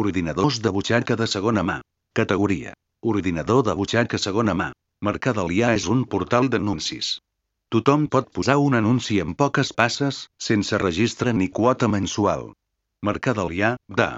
Ordinadors de butxaca de segona mà. Categoria. Ordinador de butxaca segona mà. Mercadalia és un portal d'anuncis. Tothom pot posar un anunci en poques passes, sense registre ni quota mensual. Mercadalia, da.